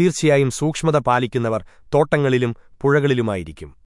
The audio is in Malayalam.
തീർച്ചയായും സൂക്ഷ്മത പാലിക്കുന്നവർ തോട്ടങ്ങളിലും പുഴകളിലുമായിരിക്കും